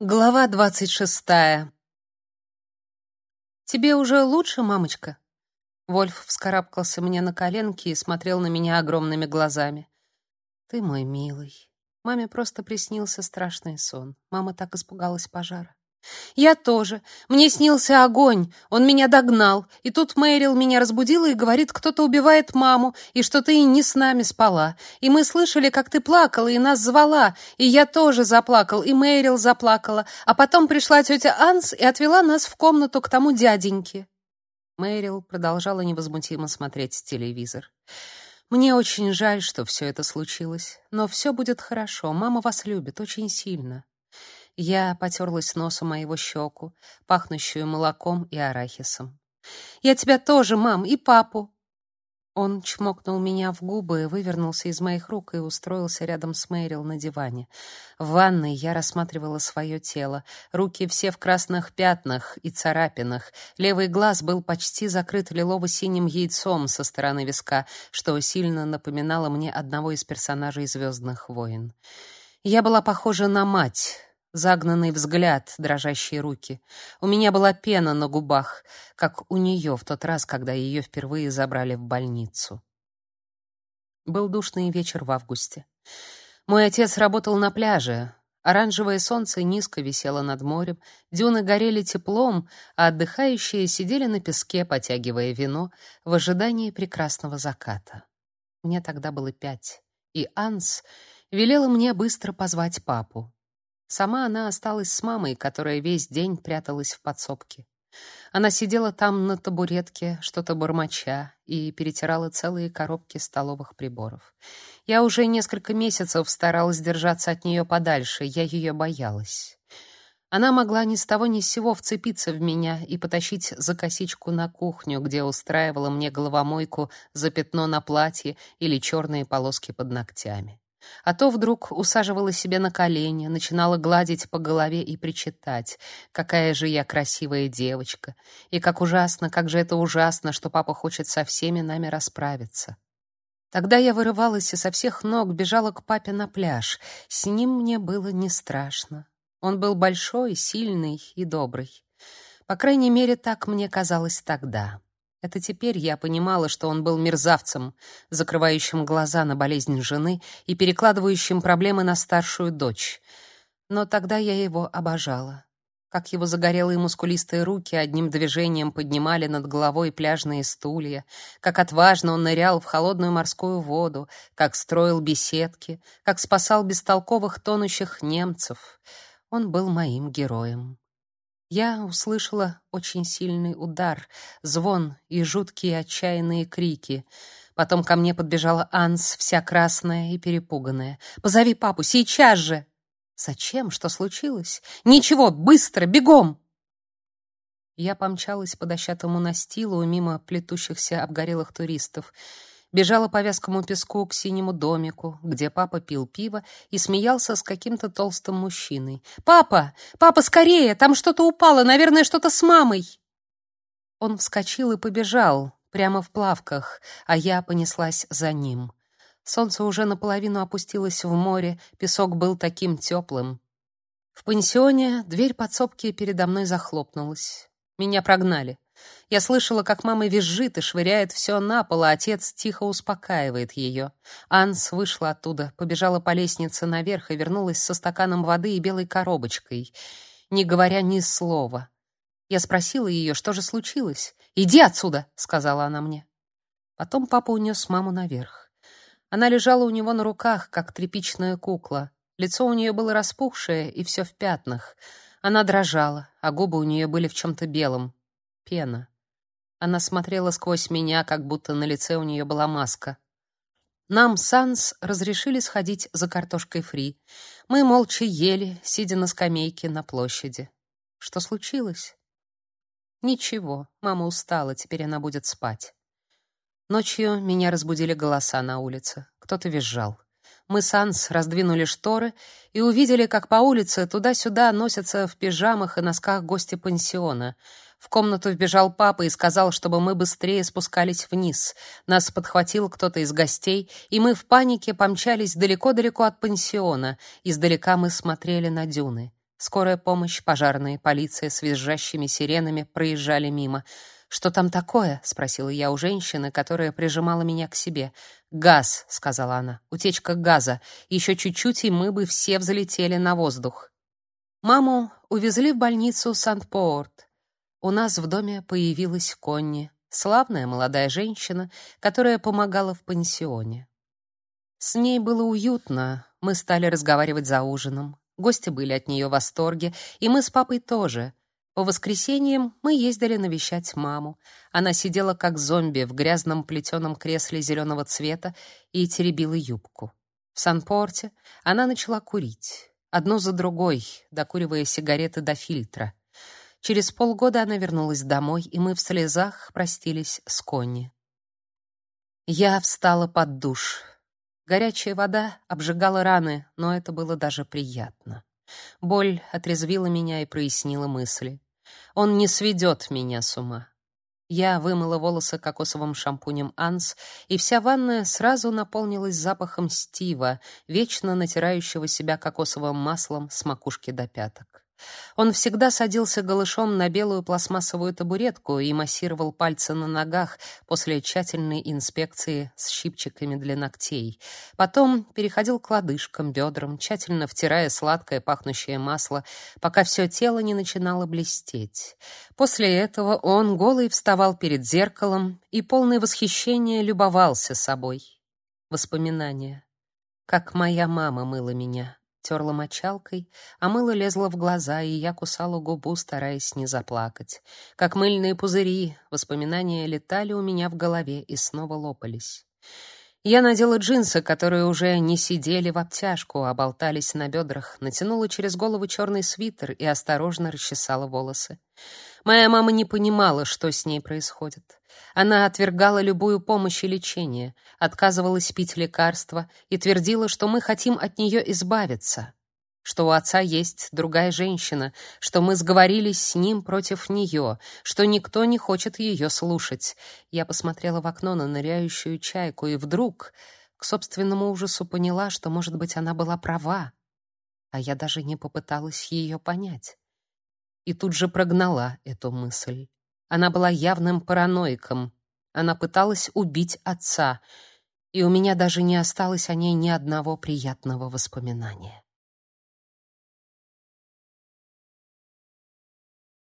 Глава двадцать шестая. Тебе уже лучше, мамочка? Вольф вскарабкался мне на коленки и смотрел на меня огромными глазами. Ты мой милый. Маме просто приснился страшный сон. Мама так испугалась пожара. Я тоже. Мне снился огонь. Он меня догнал. И тут Мэрил меня разбудила и говорит, кто-то убивает маму, и что ты не с нами спала. И мы слышали, как ты плакала и нас звала. И я тоже заплакал, и Мэрил заплакала. А потом пришла тетя Анс и отвела нас в комнату к тому дяденьке. Мэрил продолжала невозмутимо смотреть телевизор. Мне очень жаль, что все это случилось, но все будет хорошо. Мама вас любит очень сильно. Я потерлась носом о его щеку, пахнущую молоком и арахисом. «Я тебя тоже, мам, и папу!» Он чмокнул меня в губы, вывернулся из моих рук и устроился рядом с Мэрил на диване. В ванной я рассматривала свое тело. Руки все в красных пятнах и царапинах. Левый глаз был почти закрыт лилово-синим яйцом со стороны виска, что сильно напоминало мне одного из персонажей «Звездных войн». Я была похожа на мать, загнанный взгляд, дрожащие руки. У меня была пена на губах, как у нее в тот раз, когда ее впервые забрали в больницу. Был душный вечер в августе. Мой отец работал на пляже. Оранжевое солнце низко висело над морем, дюны горели теплом, а отдыхающие сидели на песке, потягивая вино, в ожидании прекрасного заката. Мне тогда было пять, и Анс велела мне быстро позвать папу. Сама она осталась с мамой, которая весь день пряталась в подсобке. Она сидела там на табуретке, что-то бормоча, и перетирала целые коробки столовых приборов. Я уже несколько месяцев старалась держаться от нее подальше, я ее боялась. Она могла ни с того ни с сего вцепиться в меня и потащить за косичку на кухню, где устраивала мне головомойку за пятно на платье или черные полоски под ногтями. А то вдруг усаживала себе на колени, начинала гладить по голове и причитать: "Какая же я красивая девочка, и как ужасно, как же это ужасно, что папа хочет со всеми нами расправиться". Тогда я вырывалась и со всех ног бежала к папе на пляж. С ним мне было не страшно. Он был большой, сильный и добрый. По крайней мере, так мне казалось тогда. Это теперь я понимала, что он был мерзавцем, закрывающим глаза на болезнь жены и перекладывающим проблемы на старшую дочь. Но тогда я его обожала. Как его загорелые мускулистые руки одним движением поднимали над головой пляжные стулья, как отважно он нырял в холодную морскую воду, как строил беседки, как спасал бестолковых тонущих немцев. Он был моим героем. Я услышала очень сильный удар, звон и жуткие отчаянные крики. Потом ко мне подбежала Анс, вся красная и перепуганная. «Позови папу, сейчас же!» «Зачем? Что случилось?» «Ничего, быстро, бегом!» Я помчалась по дощатому настилу мимо плетущихся обгорелых туристов бежала по вязкому песку к синему домику, где папа пил пиво и смеялся с каким-то толстым мужчиной. «Папа! Папа, скорее! Там что-то упало! Наверное, что-то с мамой!» Он вскочил и побежал, прямо в плавках, а я понеслась за ним. Солнце уже наполовину опустилось в море, песок был таким теплым. В пансионе дверь подсобки передо мной захлопнулась. Меня прогнали. Я слышала, как мама визжит и швыряет все на пол, а отец тихо успокаивает ее. Анс вышла оттуда, побежала по лестнице наверх и вернулась со стаканом воды и белой коробочкой, не говоря ни слова. Я спросила ее, что же случилось. «Иди отсюда!» — сказала она мне. Потом папа унес маму наверх. Она лежала у него на руках, как тряпичная кукла. Лицо у нее было распухшее и все в пятнах. Она дрожала, а губы у нее были в чем-то белом. Пена. Она смотрела сквозь меня, как будто на лице у нее была маска. Нам Санс разрешили сходить за картошкой фри. Мы молча ели, сидя на скамейке на площади. Что случилось? Ничего, мама устала, теперь она будет спать. Ночью меня разбудили голоса на улице. Кто-то визжал. Мы с Анс раздвинули шторы и увидели, как по улице туда-сюда носятся в пижамах и носках гости пансиона — в комнату вбежал папа и сказал, чтобы мы быстрее спускались вниз. Нас подхватил кто-то из гостей, и мы в панике помчались далеко-далеко от пансиона. Издалека мы смотрели на дюны. Скорая помощь, пожарные, полиция с визжащими сиренами проезжали мимо. «Что там такое?» — спросила я у женщины, которая прижимала меня к себе. «Газ», — сказала она, — «утечка газа. Еще чуть-чуть, и мы бы все взлетели на воздух». Маму увезли в больницу Сант-Поорт. У нас в доме появилась Конни, славная молодая женщина, которая помогала в пансионе. С ней было уютно, мы стали разговаривать за ужином. Гости были от нее в восторге, и мы с папой тоже. По воскресеньям мы ездили навещать маму. Она сидела как зомби в грязном плетеном кресле зеленого цвета и теребила юбку. В Сан-Порте она начала курить, одну за другой, докуривая сигареты до фильтра. Через полгода она вернулась домой, и мы в слезах простились с Конни. Я встала под душ. Горячая вода обжигала раны, но это было даже приятно. Боль отрезвила меня и прояснила мысли. Он не сведет меня с ума. Я вымыла волосы кокосовым шампунем Анс, и вся ванная сразу наполнилась запахом Стива, вечно натирающего себя кокосовым маслом с макушки до пяток. Он всегда садился голышом на белую пластмассовую табуретку и массировал пальцы на ногах после тщательной инспекции с щипчиками для ногтей. Потом переходил к лодыжкам, бедрам, тщательно втирая сладкое пахнущее масло, пока все тело не начинало блестеть. После этого он голый вставал перед зеркалом и полный восхищения любовался собой. Воспоминания. Как моя мама мыла меня терла мочалкой, а мыло лезло в глаза, и я кусала губу, стараясь не заплакать. Как мыльные пузыри, воспоминания летали у меня в голове и снова лопались. Я надела джинсы, которые уже не сидели в обтяжку, а болтались на бедрах, натянула через голову черный свитер и осторожно расчесала волосы. Моя мама не понимала, что с ней происходит. Она отвергала любую помощь и лечение, отказывалась пить лекарства и твердила, что мы хотим от нее избавиться что у отца есть другая женщина, что мы сговорились с ним против нее, что никто не хочет ее слушать. Я посмотрела в окно на ныряющую чайку и вдруг, к собственному ужасу, поняла, что, может быть, она была права, а я даже не попыталась ее понять. И тут же прогнала эту мысль. Она была явным параноиком. Она пыталась убить отца, и у меня даже не осталось о ней ни одного приятного воспоминания.